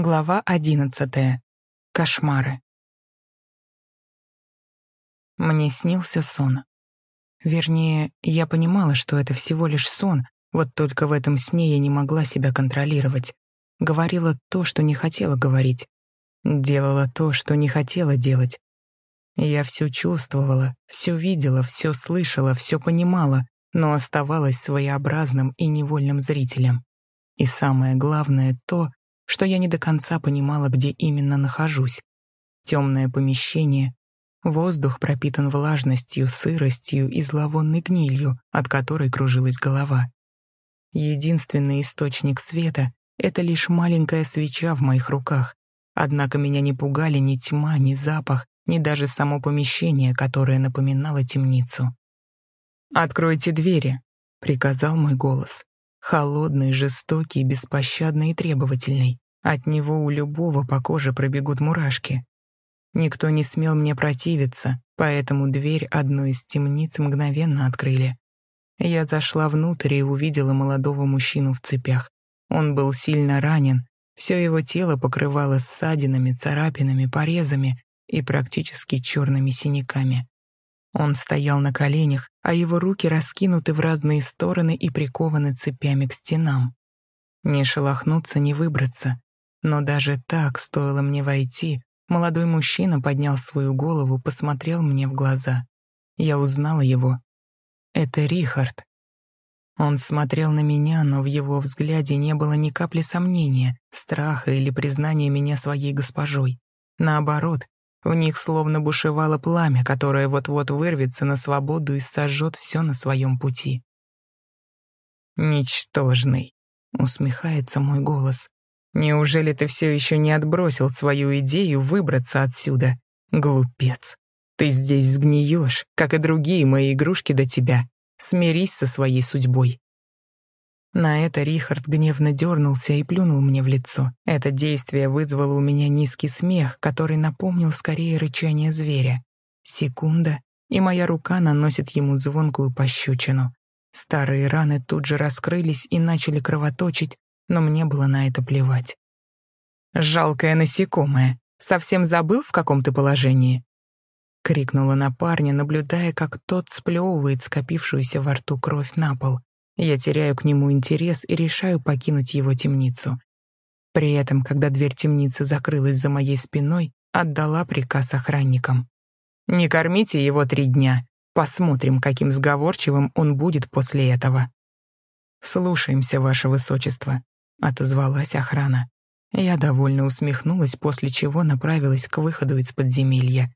Глава одиннадцатая. Кошмары. Мне снился сон. Вернее, я понимала, что это всего лишь сон, вот только в этом сне я не могла себя контролировать. Говорила то, что не хотела говорить. Делала то, что не хотела делать. Я все чувствовала, все видела, все слышала, все понимала, но оставалась своеобразным и невольным зрителем. И самое главное то, что я не до конца понимала, где именно нахожусь. Темное помещение, воздух пропитан влажностью, сыростью и зловонной гнилью, от которой кружилась голова. Единственный источник света — это лишь маленькая свеча в моих руках, однако меня не пугали ни тьма, ни запах, ни даже само помещение, которое напоминало темницу. «Откройте двери», — приказал мой голос. Холодный, жестокий, беспощадный и требовательный. От него у любого по коже пробегут мурашки. Никто не смел мне противиться, поэтому дверь одной из темниц мгновенно открыли. Я зашла внутрь и увидела молодого мужчину в цепях. Он был сильно ранен, все его тело покрывало ссадинами, царапинами, порезами и практически черными синяками. Он стоял на коленях, а его руки раскинуты в разные стороны и прикованы цепями к стенам. Не шелохнуться, не выбраться. Но даже так, стоило мне войти, молодой мужчина поднял свою голову, посмотрел мне в глаза. Я узнала его. Это Рихард. Он смотрел на меня, но в его взгляде не было ни капли сомнения, страха или признания меня своей госпожой. Наоборот, в них словно бушевало пламя, которое вот-вот вырвется на свободу и сожжет все на своем пути. «Ничтожный», — усмехается мой голос. «Неужели ты все еще не отбросил свою идею выбраться отсюда? Глупец. Ты здесь сгниешь, как и другие мои игрушки до тебя. Смирись со своей судьбой. На это Рихард гневно дернулся и плюнул мне в лицо. Это действие вызвало у меня низкий смех, который напомнил скорее рычание зверя. Секунда, и моя рука наносит ему звонкую пощечину. Старые раны тут же раскрылись и начали кровоточить, но мне было на это плевать. «Жалкое насекомое! Совсем забыл, в каком ты положении?» — крикнула на парня, наблюдая, как тот сплевывает скопившуюся во рту кровь на пол. Я теряю к нему интерес и решаю покинуть его темницу. При этом, когда дверь темницы закрылась за моей спиной, отдала приказ охранникам. «Не кормите его три дня. Посмотрим, каким сговорчивым он будет после этого». «Слушаемся, ваше высочество», — отозвалась охрана. Я довольно усмехнулась, после чего направилась к выходу из подземелья.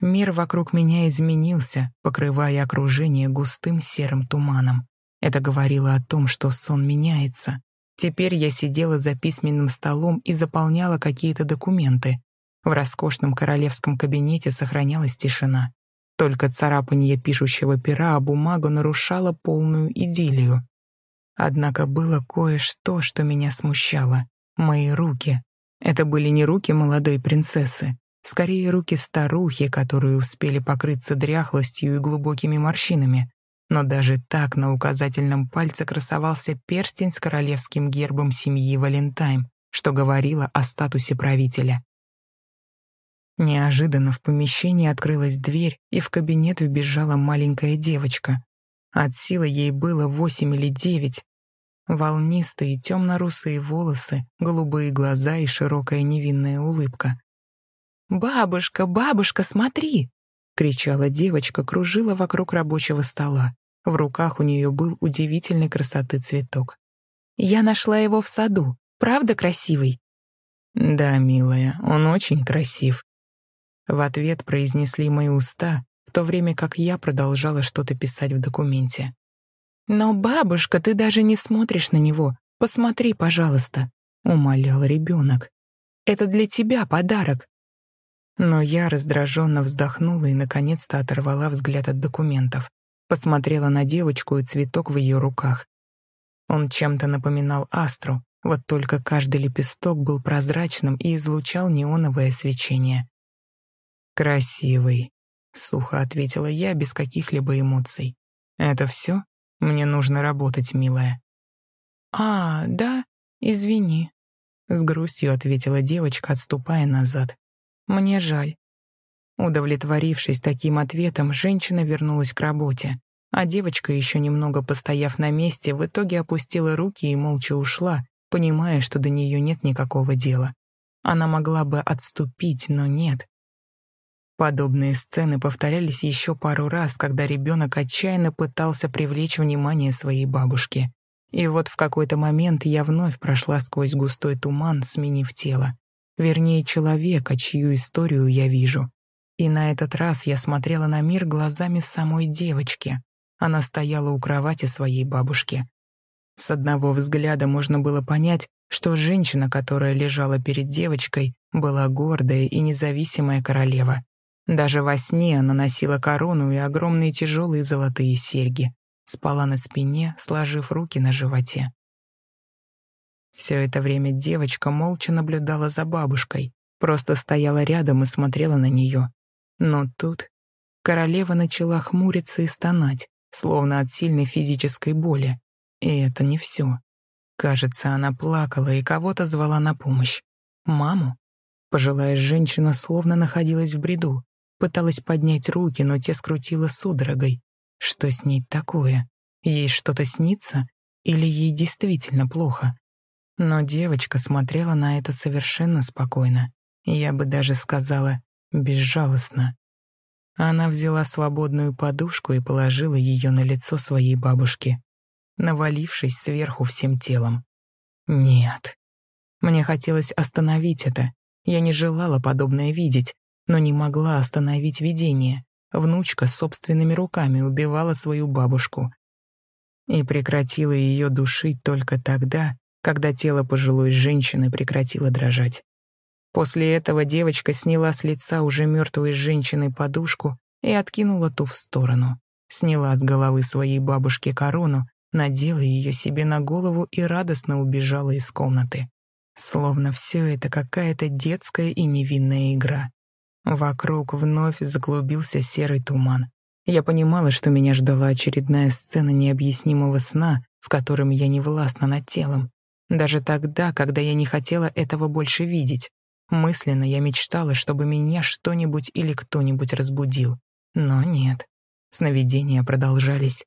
Мир вокруг меня изменился, покрывая окружение густым серым туманом. Это говорило о том, что сон меняется. Теперь я сидела за письменным столом и заполняла какие-то документы. В роскошном королевском кабинете сохранялась тишина. Только царапанье пишущего пера о бумагу нарушало полную идиллию. Однако было кое-что, что меня смущало. Мои руки. Это были не руки молодой принцессы. Скорее, руки старухи, которые успели покрыться дряхлостью и глубокими морщинами но даже так на указательном пальце красовался перстень с королевским гербом семьи Валентайм, что говорило о статусе правителя. Неожиданно в помещении открылась дверь, и в кабинет вбежала маленькая девочка. От силы ей было восемь или девять. Волнистые темно-русые волосы, голубые глаза и широкая невинная улыбка. «Бабушка, бабушка, смотри!» — кричала девочка, кружила вокруг рабочего стола. В руках у нее был удивительной красоты цветок. «Я нашла его в саду. Правда красивый?» «Да, милая, он очень красив». В ответ произнесли мои уста, в то время как я продолжала что-то писать в документе. «Но, бабушка, ты даже не смотришь на него. Посмотри, пожалуйста», — умолял ребенок. «Это для тебя подарок». Но я раздраженно вздохнула и наконец-то оторвала взгляд от документов посмотрела на девочку и цветок в ее руках. Он чем-то напоминал астру, вот только каждый лепесток был прозрачным и излучал неоновое свечение. «Красивый», — сухо ответила я без каких-либо эмоций. «Это все? Мне нужно работать, милая». «А, да, извини». с грустью ответила девочка, отступая назад. «Мне жаль». Удовлетворившись таким ответом, женщина вернулась к работе, а девочка, еще немного постояв на месте, в итоге опустила руки и молча ушла, понимая, что до нее нет никакого дела. Она могла бы отступить, но нет. Подобные сцены повторялись еще пару раз, когда ребенок отчаянно пытался привлечь внимание своей бабушки. И вот в какой-то момент я вновь прошла сквозь густой туман, сменив тело. Вернее, человека, чью историю я вижу. И на этот раз я смотрела на мир глазами самой девочки. Она стояла у кровати своей бабушки. С одного взгляда можно было понять, что женщина, которая лежала перед девочкой, была гордая и независимая королева. Даже во сне она носила корону и огромные тяжелые золотые серьги спала на спине, сложив руки на животе. Все это время девочка молча наблюдала за бабушкой, просто стояла рядом и смотрела на нее. Но тут королева начала хмуриться и стонать, словно от сильной физической боли. И это не все. Кажется, она плакала и кого-то звала на помощь. Маму? Пожилая женщина словно находилась в бреду, пыталась поднять руки, но те скрутила судорогой. Что с ней такое? Ей что-то снится? Или ей действительно плохо? Но девочка смотрела на это совершенно спокойно. Я бы даже сказала, безжалостно. Она взяла свободную подушку и положила ее на лицо своей бабушки, навалившись сверху всем телом. Нет. Мне хотелось остановить это. Я не желала подобное видеть, но не могла остановить видение. Внучка собственными руками убивала свою бабушку. И прекратила ее душить только тогда, когда тело пожилой женщины прекратило дрожать. После этого девочка сняла с лица уже мертвой женщины подушку и откинула ту в сторону. Сняла с головы своей бабушки корону, надела ее себе на голову и радостно убежала из комнаты. Словно все это какая-то детская и невинная игра. Вокруг вновь заглубился серый туман. Я понимала, что меня ждала очередная сцена необъяснимого сна, в котором я не властна над телом. Даже тогда, когда я не хотела этого больше видеть. Мысленно я мечтала, чтобы меня что-нибудь или кто-нибудь разбудил. Но нет. Сновидения продолжались.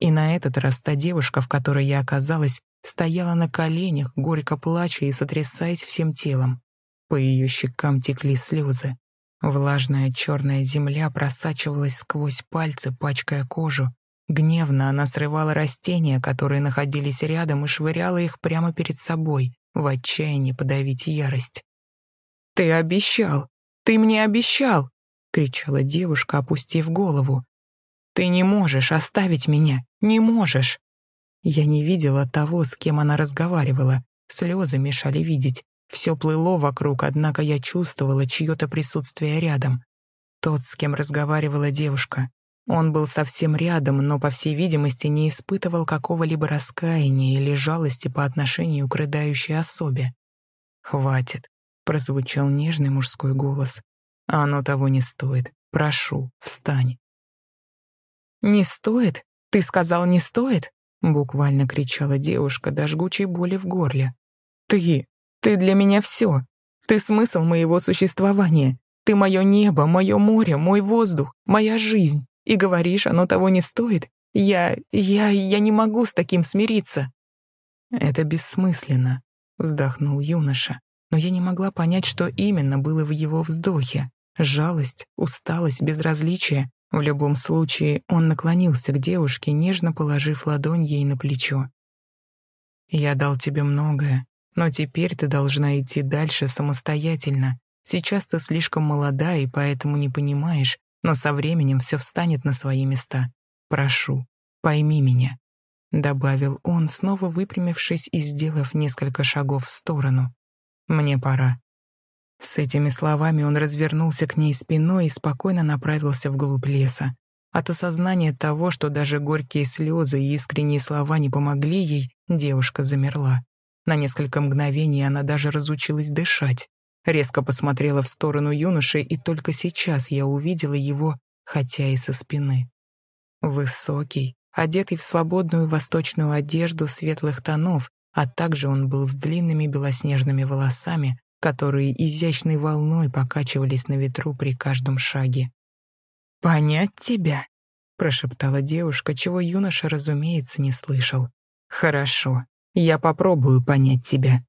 И на этот раз та девушка, в которой я оказалась, стояла на коленях, горько плача и сотрясаясь всем телом. По ее щекам текли слезы. Влажная черная земля просачивалась сквозь пальцы, пачкая кожу. Гневно она срывала растения, которые находились рядом, и швыряла их прямо перед собой, в отчаянии подавить ярость. «Ты обещал! Ты мне обещал!» — кричала девушка, опустив голову. «Ты не можешь оставить меня! Не можешь!» Я не видела того, с кем она разговаривала. Слезы мешали видеть. Все плыло вокруг, однако я чувствовала чье-то присутствие рядом. Тот, с кем разговаривала девушка. Он был совсем рядом, но, по всей видимости, не испытывал какого-либо раскаяния или жалости по отношению к рыдающей особе. «Хватит», — прозвучал нежный мужской голос. «Оно того не стоит. Прошу, встань». «Не стоит? Ты сказал, не стоит?» — буквально кричала девушка до жгучей боли в горле. «Ты! Ты для меня все. Ты смысл моего существования. Ты мое небо, мое море, мой воздух, моя жизнь. И говоришь, оно того не стоит? Я... я... я не могу с таким смириться». «Это бессмысленно», — вздохнул юноша. Но я не могла понять, что именно было в его вздохе. Жалость, усталость, безразличие. В любом случае, он наклонился к девушке, нежно положив ладонь ей на плечо. «Я дал тебе многое, но теперь ты должна идти дальше самостоятельно. Сейчас ты слишком молода и поэтому не понимаешь, но со временем все встанет на свои места. Прошу, пойми меня», — добавил он, снова выпрямившись и сделав несколько шагов в сторону. «Мне пора». С этими словами он развернулся к ней спиной и спокойно направился вглубь леса. От осознания того, что даже горькие слезы и искренние слова не помогли ей, девушка замерла. На несколько мгновений она даже разучилась дышать. Резко посмотрела в сторону юноши, и только сейчас я увидела его, хотя и со спины. Высокий, одетый в свободную восточную одежду светлых тонов, а также он был с длинными белоснежными волосами, которые изящной волной покачивались на ветру при каждом шаге. «Понять тебя?» — прошептала девушка, чего юноша, разумеется, не слышал. «Хорошо, я попробую понять тебя».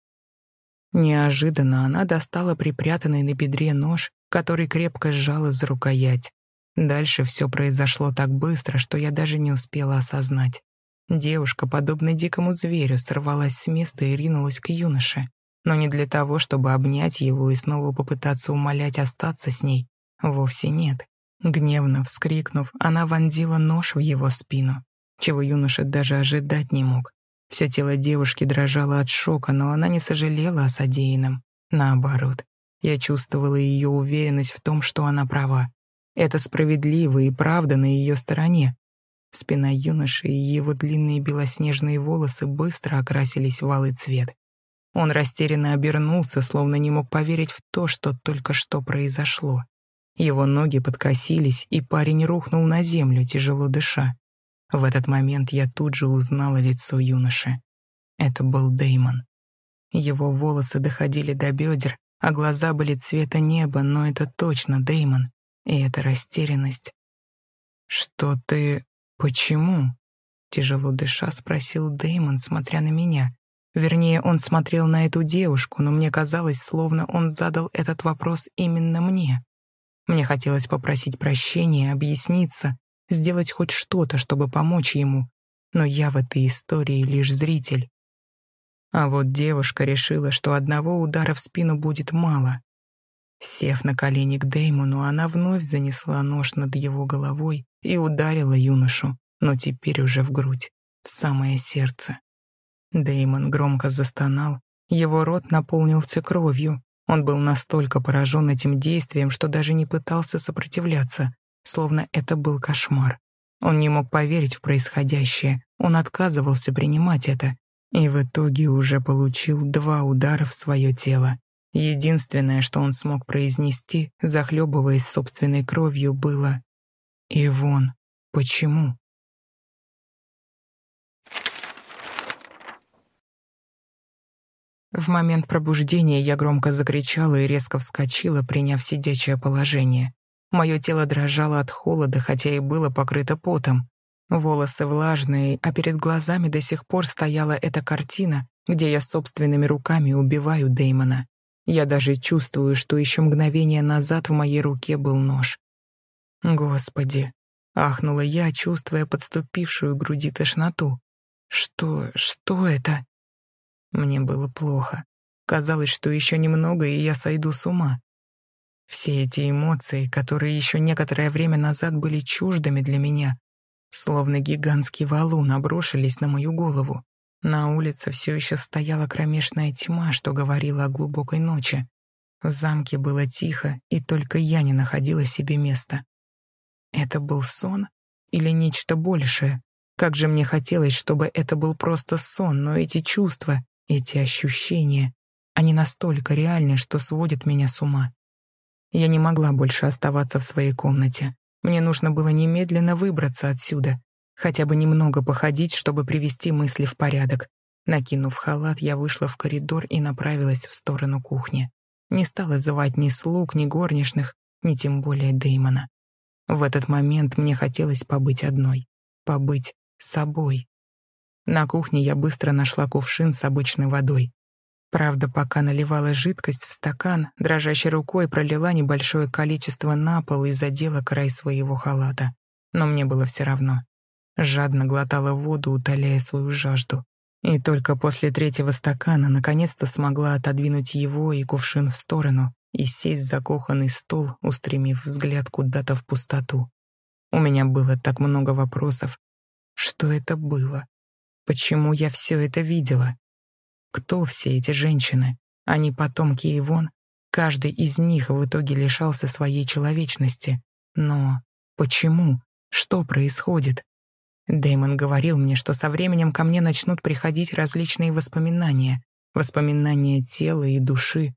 Неожиданно она достала припрятанный на бедре нож, который крепко сжала за рукоять. Дальше все произошло так быстро, что я даже не успела осознать. Девушка, подобно дикому зверю, сорвалась с места и ринулась к юноше. Но не для того, чтобы обнять его и снова попытаться умолять остаться с ней. Вовсе нет. Гневно вскрикнув, она вонзила нож в его спину, чего юноша даже ожидать не мог. Все тело девушки дрожало от шока, но она не сожалела о содеянном. Наоборот, я чувствовала ее уверенность в том, что она права. Это справедливо и правда на ее стороне. Спина юноши и его длинные белоснежные волосы быстро окрасились в алый цвет. Он растерянно обернулся, словно не мог поверить в то, что только что произошло. Его ноги подкосились, и парень рухнул на землю, тяжело дыша. В этот момент я тут же узнала лицо юноши. Это был Деймон. Его волосы доходили до бедер, а глаза были цвета неба, но это точно Деймон. И эта растерянность. «Что ты... почему?» Тяжело дыша спросил Деймон, смотря на меня. Вернее, он смотрел на эту девушку, но мне казалось, словно он задал этот вопрос именно мне. Мне хотелось попросить прощения, объясниться, сделать хоть что-то, чтобы помочь ему, но я в этой истории лишь зритель. А вот девушка решила, что одного удара в спину будет мало. Сев на колени к Деймону, она вновь занесла нож над его головой и ударила юношу, но теперь уже в грудь, в самое сердце. Деймон громко застонал, его рот наполнился кровью, он был настолько поражен этим действием, что даже не пытался сопротивляться, словно это был кошмар. Он не мог поверить в происходящее, он отказывался принимать это, и в итоге уже получил два удара в свое тело. Единственное, что он смог произнести, захлебываясь собственной кровью, было «Ивон, почему?» В момент пробуждения я громко закричала и резко вскочила, приняв сидячее положение. Мое тело дрожало от холода, хотя и было покрыто потом. Волосы влажные, а перед глазами до сих пор стояла эта картина, где я собственными руками убиваю Дэймона. Я даже чувствую, что еще мгновение назад в моей руке был нож. «Господи!» — ахнула я, чувствуя подступившую к груди тошноту. «Что... что это?» Мне было плохо. Казалось, что еще немного, и я сойду с ума. Все эти эмоции, которые еще некоторое время назад были чуждыми для меня, словно гигантский валун обрушились на мою голову. На улице все еще стояла кромешная тьма, что говорила о глубокой ночи. В замке было тихо, и только я не находила себе места. Это был сон или нечто большее? Как же мне хотелось, чтобы это был просто сон, но эти чувства, эти ощущения, они настолько реальны, что сводят меня с ума. Я не могла больше оставаться в своей комнате. Мне нужно было немедленно выбраться отсюда, хотя бы немного походить, чтобы привести мысли в порядок. Накинув халат, я вышла в коридор и направилась в сторону кухни. Не стала звать ни слуг, ни горничных, ни тем более Дэймона. В этот момент мне хотелось побыть одной, побыть собой. На кухне я быстро нашла кувшин с обычной водой. Правда, пока наливала жидкость в стакан, дрожащей рукой пролила небольшое количество на пол и задела край своего халата. Но мне было все равно. Жадно глотала воду, утоляя свою жажду. И только после третьего стакана наконец-то смогла отодвинуть его и кувшин в сторону и сесть за кухонный стол, устремив взгляд куда-то в пустоту. У меня было так много вопросов. Что это было? Почему я все это видела? Кто все эти женщины? Они потомки Ивон. Каждый из них в итоге лишался своей человечности. Но почему? Что происходит? Дэймон говорил мне, что со временем ко мне начнут приходить различные воспоминания, воспоминания тела и души.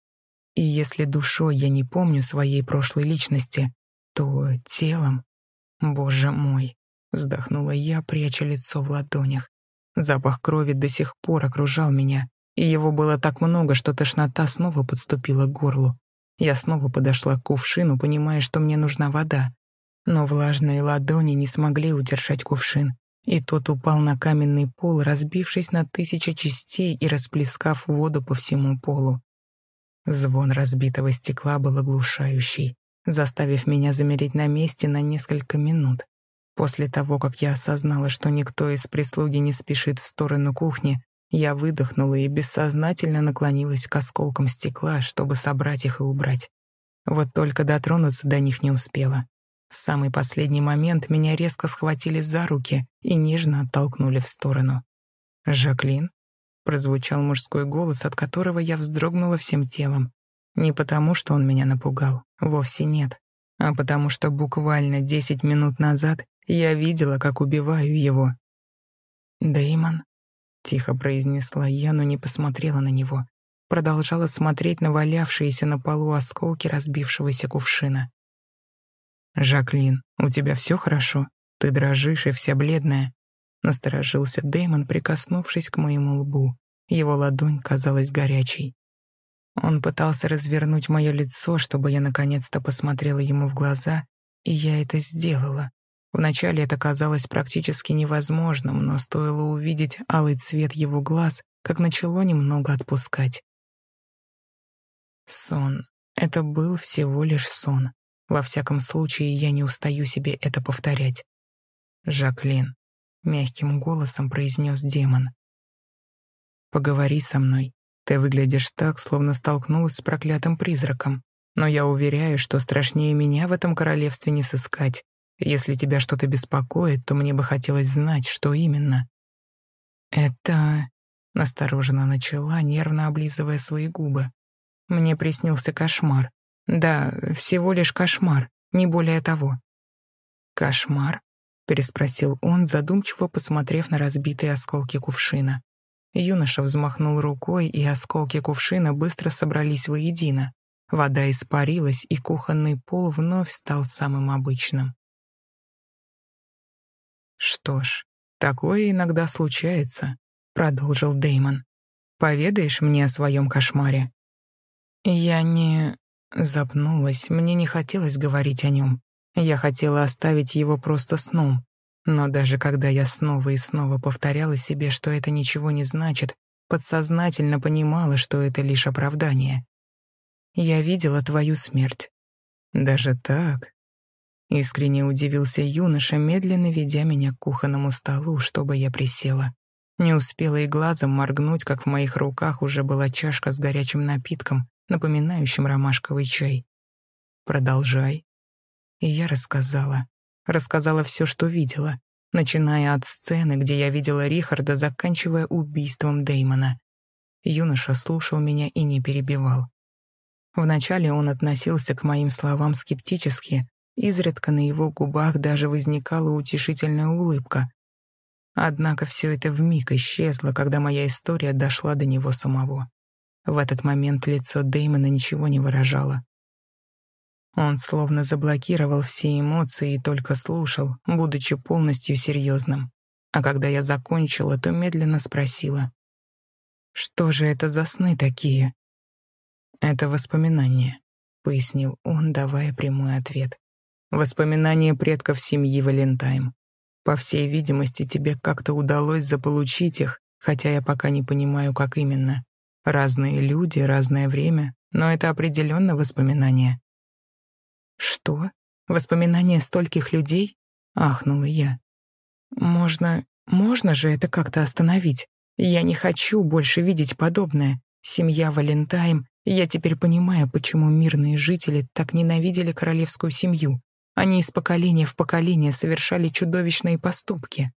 И если душой я не помню своей прошлой личности, то телом... Боже мой, вздохнула я, пряча лицо в ладонях. Запах крови до сих пор окружал меня, и его было так много, что тошнота снова подступила к горлу. Я снова подошла к кувшину, понимая, что мне нужна вода. Но влажные ладони не смогли удержать кувшин, и тот упал на каменный пол, разбившись на тысячи частей и расплескав воду по всему полу. Звон разбитого стекла был оглушающий, заставив меня замереть на месте на несколько минут. После того, как я осознала, что никто из прислуги не спешит в сторону кухни, я выдохнула и бессознательно наклонилась к осколкам стекла, чтобы собрать их и убрать. Вот только дотронуться до них не успела. В самый последний момент меня резко схватили за руки и нежно оттолкнули в сторону. «Жаклин?» — прозвучал мужской голос, от которого я вздрогнула всем телом. Не потому, что он меня напугал, вовсе нет, а потому что буквально десять минут назад я видела, как убиваю его. Дэймон — тихо произнесла я, но не посмотрела на него. Продолжала смотреть на валявшиеся на полу осколки разбившегося кувшина. «Жаклин, у тебя все хорошо? Ты дрожишь и вся бледная?» Насторожился Дэймон, прикоснувшись к моему лбу. Его ладонь казалась горячей. Он пытался развернуть мое лицо, чтобы я наконец-то посмотрела ему в глаза, и я это сделала. Вначале это казалось практически невозможным, но стоило увидеть алый цвет его глаз, как начало немного отпускать. Сон. Это был всего лишь сон. Во всяком случае, я не устаю себе это повторять. «Жаклин», — мягким голосом произнес демон. «Поговори со мной. Ты выглядишь так, словно столкнулась с проклятым призраком. Но я уверяю, что страшнее меня в этом королевстве не сыскать. Если тебя что-то беспокоит, то мне бы хотелось знать, что именно». «Это...» — настороженно начала, нервно облизывая свои губы. «Мне приснился кошмар. Да, всего лишь кошмар, не более того». «Кошмар?» — переспросил он, задумчиво посмотрев на разбитые осколки кувшина. Юноша взмахнул рукой, и осколки кувшина быстро собрались воедино. Вода испарилась, и кухонный пол вновь стал самым обычным. «Что ж, такое иногда случается», — продолжил Деймон. «Поведаешь мне о своем кошмаре?» Я не... Запнулась, мне не хотелось говорить о нем. Я хотела оставить его просто сном. Но даже когда я снова и снова повторяла себе, что это ничего не значит, подсознательно понимала, что это лишь оправдание. Я видела твою смерть. Даже так? Искренне удивился юноша, медленно ведя меня к кухонному столу, чтобы я присела. Не успела и глазом моргнуть, как в моих руках уже была чашка с горячим напитком, напоминающим ромашковый чай. «Продолжай». И я рассказала. Рассказала все, что видела, начиная от сцены, где я видела Рихарда, заканчивая убийством Деймона. Юноша слушал меня и не перебивал. Вначале он относился к моим словам скептически, Изредка на его губах даже возникала утешительная улыбка. Однако все это вмиг исчезло, когда моя история дошла до него самого. В этот момент лицо Дэймона ничего не выражало. Он словно заблокировал все эмоции и только слушал, будучи полностью серьезным. А когда я закончила, то медленно спросила. «Что же это за сны такие?» «Это воспоминания», — пояснил он, давая прямой ответ. Воспоминания предков семьи Валентайм. По всей видимости, тебе как-то удалось заполучить их, хотя я пока не понимаю, как именно. Разные люди, разное время, но это определенно воспоминания. «Что? Воспоминания стольких людей?» — ахнула я. «Можно... можно же это как-то остановить? Я не хочу больше видеть подобное. Семья Валентайм, я теперь понимаю, почему мирные жители так ненавидели королевскую семью. Они из поколения в поколение совершали чудовищные поступки.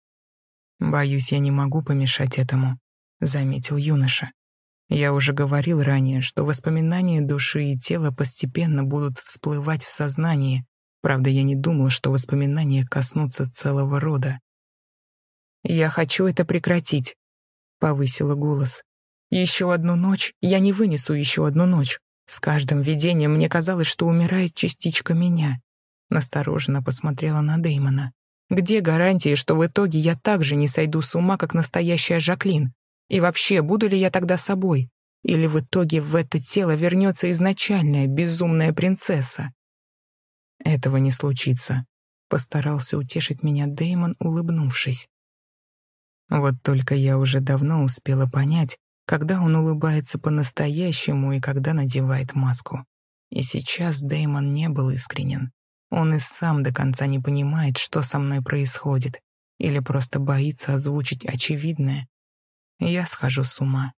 «Боюсь, я не могу помешать этому», — заметил юноша. «Я уже говорил ранее, что воспоминания души и тела постепенно будут всплывать в сознании. Правда, я не думал, что воспоминания коснутся целого рода». «Я хочу это прекратить», — повысила голос. «Еще одну ночь, я не вынесу еще одну ночь. С каждым видением мне казалось, что умирает частичка меня. Настороженно посмотрела на Дэймона. Где гарантии, что в итоге я также не сойду с ума, как настоящая Жаклин? И вообще, буду ли я тогда собой? Или в итоге в это тело вернется изначальная безумная принцесса? Этого не случится. Постарался утешить меня Деймон, улыбнувшись. Вот только я уже давно успела понять, когда он улыбается по-настоящему и когда надевает маску. И сейчас Деймон не был искренен. Он и сам до конца не понимает, что со мной происходит, или просто боится озвучить очевидное. Я схожу с ума.